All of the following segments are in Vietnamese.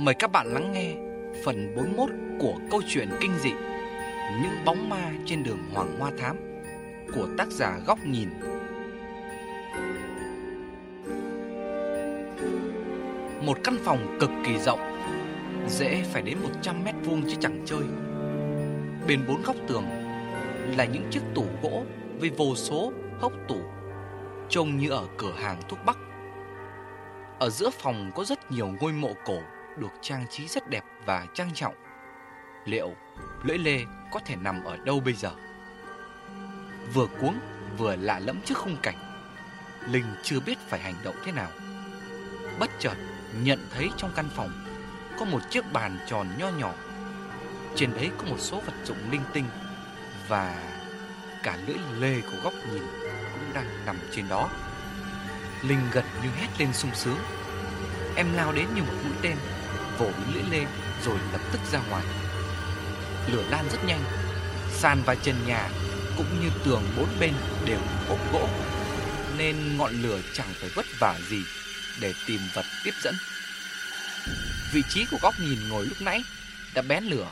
Mời các bạn lắng nghe phần 41 của câu chuyện kinh dị Những bóng ma trên đường Hoàng Hoa Thám của tác giả Góc Nhìn. Một căn phòng cực kỳ rộng, dễ phải đến 100 mét vuông chứ chẳng chơi. Bên bốn góc tường là những chiếc tủ gỗ với vô số hốc tủ, trông như ở cửa hàng thuốc bắc. Ở giữa phòng có rất nhiều ngôi mộ cổ được trang trí rất đẹp và trang trọng. Liệu lưỡi lê có thể nằm ở đâu bây giờ? Vừa cuống vừa lạ lẫm trước khung cảnh, Linh chưa biết phải hành động thế nào. Bất chợt nhận thấy trong căn phòng có một chiếc bàn tròn nho nhỏ. Trên đấy có một số vật dụng linh tinh và cả lưỡi lê của góc nhìn cũng đang nằm trên đó. Linh gần như hét lên sung sướng. Em lao đến như một mũi tên vỗ lưỡi lê rồi lập tức ra ngoài. Lửa lan rất nhanh, sàn và trần nhà cũng như tường bốn bên đều ốp gỗ, nên ngọn lửa chẳng phải vất vả gì để tìm vật tiếp dẫn. Vị trí của góc nhìn ngồi lúc nãy đã bén lửa.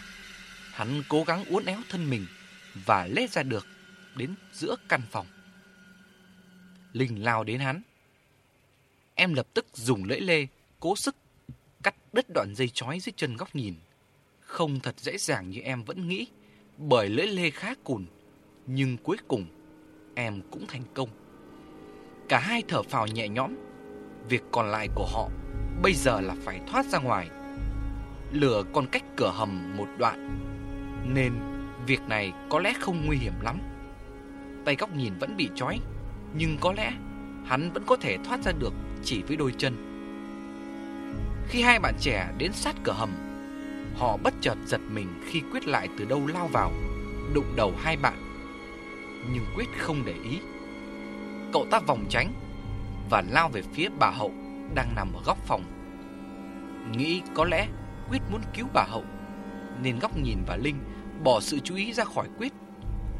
Hắn cố gắng uốn éo thân mình và lết ra được đến giữa căn phòng. Linh lao đến hắn. Em lập tức dùng lưỡi lê cố sức đứt đoạn dây chói dưới chân góc nhìn. Không thật dễ dàng như em vẫn nghĩ, bởi lưỡi lê khá cùn, nhưng cuối cùng em cũng thành công. Cả hai thở phào nhẹ nhõm, việc còn lại của họ bây giờ là phải thoát ra ngoài. Lửa còn cách cửa hầm một đoạn, nên việc này có lẽ không nguy hiểm lắm. Tay góc nhìn vẫn bị chói, nhưng có lẽ hắn vẫn có thể thoát ra được chỉ với đôi chân. Khi hai bạn trẻ đến sát cửa hầm, họ bất chợt giật mình khi Quyết lại từ đâu lao vào, đụng đầu hai bạn. Nhưng Quyết không để ý. Cậu ta vòng tránh và lao về phía bà Hậu đang nằm ở góc phòng. Nghĩ có lẽ Quyết muốn cứu bà Hậu, nên góc nhìn và Linh bỏ sự chú ý ra khỏi Quyết.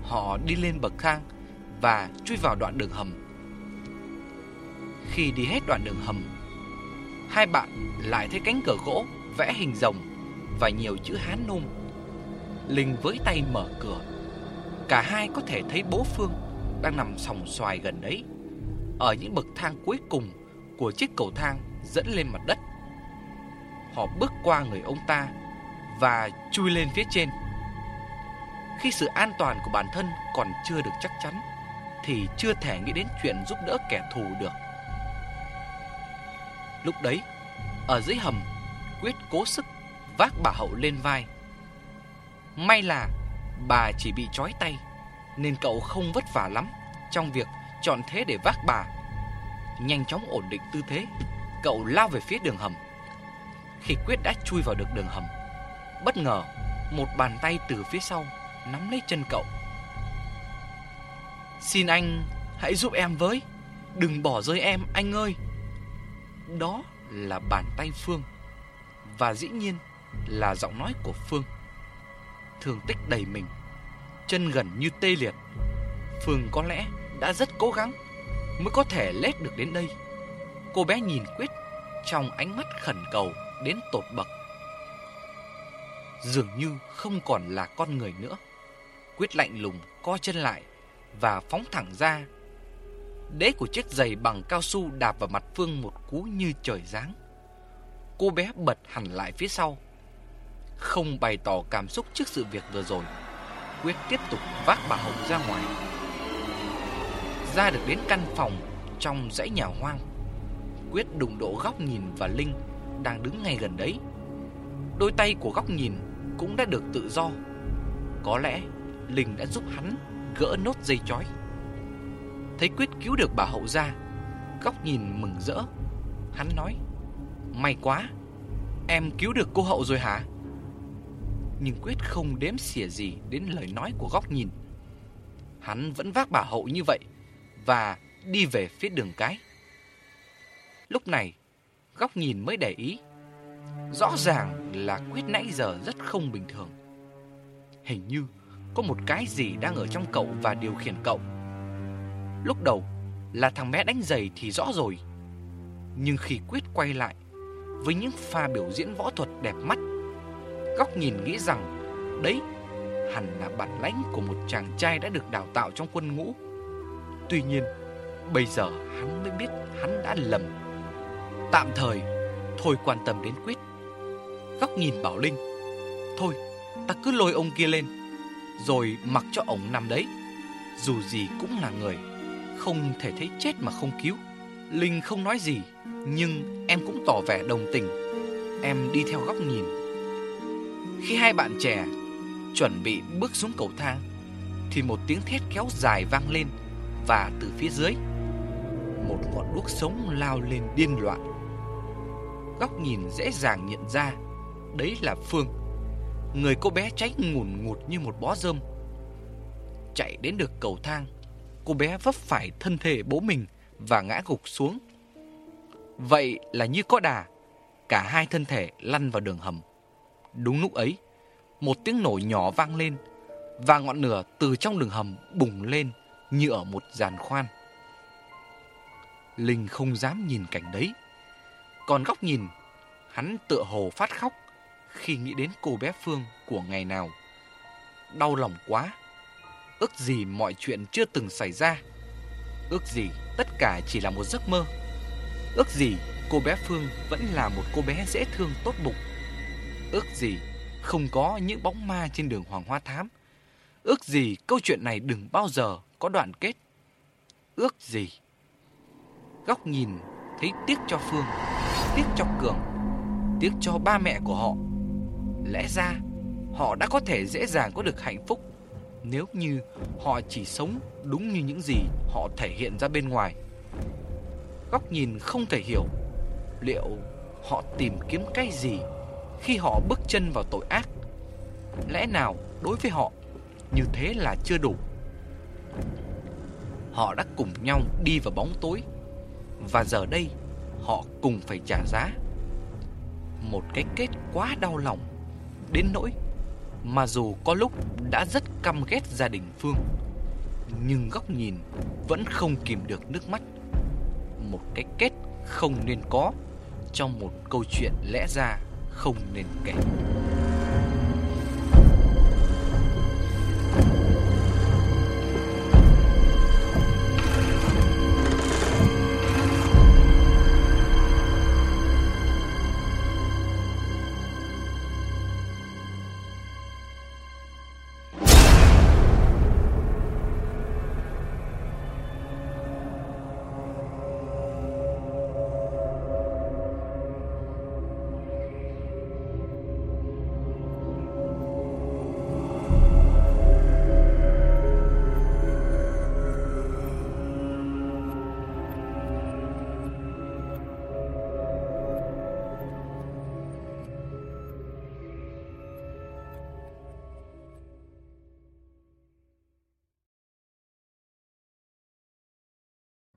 Họ đi lên bậc thang và chui vào đoạn đường hầm. Khi đi hết đoạn đường hầm, hai bạn lại thấy cánh cửa gỗ vẽ hình rồng và nhiều chữ Hán nôm. Linh với tay mở cửa. Cả hai có thể thấy bố Phương đang nằm sòng xoài gần đấy, ở những bậc thang cuối cùng của chiếc cầu thang dẫn lên mặt đất. Họ bước qua người ông ta và chui lên phía trên. Khi sự an toàn của bản thân còn chưa được chắc chắn, thì chưa thể nghĩ đến chuyện giúp đỡ kẻ thù được. Lúc đấy, ở dưới hầm, Quyết cố sức vác bà Hậu lên vai. May là bà chỉ bị trói tay, nên cậu không vất vả lắm trong việc chọn thế để vác bà. Nhanh chóng ổn định tư thế, cậu lao về phía đường hầm. Khi Quyết đã chui vào được đường hầm, bất ngờ một bàn tay từ phía sau nắm lấy chân cậu. Xin anh hãy giúp em với, đừng bỏ rơi em anh ơi. Đó là bàn tay Phương Và dĩ nhiên là giọng nói của Phương. Thương tích đầy mình, Chân gần như tê liệt. Phương có lẽ đã rất cố gắng Mới có thể lết được đến đây. Cô bé nhìn Quyết Trong ánh mắt khẩn cầu đến tột bậc. Dường như không còn là con người nữa. Quyết lạnh lùng co chân lại Và phóng thẳng ra Đế của chiếc giày bằng cao su đạp vào mặt Phương một cú như trời giáng. Cô bé bật hẳn lại phía sau. Không bày tỏ cảm xúc trước sự việc vừa rồi. Quyết tiếp tục vác bà Hồng ra ngoài. Ra được đến căn phòng trong dãy nhà hoang. Quyết đụng độ góc nhìn và Linh đang đứng ngay gần đấy. Đôi tay của góc nhìn cũng đã được tự do. Có lẽ Linh đã giúp hắn gỡ nốt dây chói. Thấy Quyết cứu được bà Hậu ra, Góc nhìn mừng rỡ. Hắn nói, May quá, Em cứu được cô Hậu rồi hả? Nhưng Quyết không đếm xỉa gì Đến lời nói của góc nhìn. Hắn vẫn vác bà Hậu như vậy Và đi về phía đường cái. Lúc này, Góc nhìn mới để ý. Rõ ràng là Quyết nãy giờ rất không bình thường. Hình như có một cái gì đang ở trong cậu và điều khiển cậu. Lúc đầu là thằng bé đánh giày thì rõ rồi Nhưng khi Quyết quay lại với những pha biểu diễn võ thuật đẹp mắt. Góc nhìn nghĩ rằng đấy hẳn là bản lãnh của một chàng trai đã được đào tạo trong quân ngũ. Tuy nhiên, bây giờ hắn mới biết hắn đã lầm. Tạm thời, thôi quan tâm đến Quyết. Góc nhìn Bảo Linh. Thôi, ta cứ lôi ông kia lên, rồi mặc cho ổng nằm đấy. Dù gì cũng là người, không thể thấy chết mà không cứu. Linh không nói gì, nhưng em cũng tỏ vẻ đồng tình. Em đi theo góc nhìn. Khi hai bạn trẻ chuẩn bị bước xuống cầu thang, thì một tiếng thét kéo dài vang lên và từ phía dưới một ngọn đuốc sống lao lên điên loạn. Góc nhìn dễ dàng nhận ra, đấy là Phương. Người cô bé cháy ngùn ngụt như một bó rơm. Chạy đến được cầu thang, cô bé vấp phải thân thể bố mình và ngã gục xuống. Vậy là như có đà, cả hai thân thể lăn vào đường hầm. Đúng lúc ấy, một tiếng nổ nhỏ vang lên và ngọn lửa từ trong đường hầm bùng lên như ở một giàn khoan. Linh không dám nhìn cảnh đấy. Còn góc nhìn, hắn tựa hồ phát khóc khi nghĩ đến cô bé Phương của ngày nào. Đau lòng quá. Ước gì mọi chuyện chưa từng xảy ra. Ước gì tất cả chỉ là một giấc mơ. Ước gì cô bé Phương vẫn là một cô bé dễ thương tốt bụng. Ước gì không có những bóng ma trên đường Hoàng Hoa Thám. Ước gì câu chuyện này đừng bao giờ có đoạn kết. Ước gì? Góc nhìn thấy tiếc cho Phương, tiếc cho Cường, tiếc cho ba mẹ của họ. Lẽ ra họ đã có thể dễ dàng có được hạnh phúc nếu như họ chỉ sống đúng như những gì họ thể hiện ra bên ngoài. Góc nhìn không thể hiểu liệu họ tìm kiếm cái gì khi họ bước chân vào tội ác. Lẽ nào đối với họ như thế là chưa đủ? Họ đã cùng nhau đi vào bóng tối và giờ đây họ cùng phải trả giá. Một cái kết quá đau lòng đến nỗi mà dù có lúc đã rất căm ghét gia đình Phương, nhưng góc nhìn vẫn không kìm được nước mắt. Một cái kết không nên có trong một câu chuyện lẽ ra không nên kể.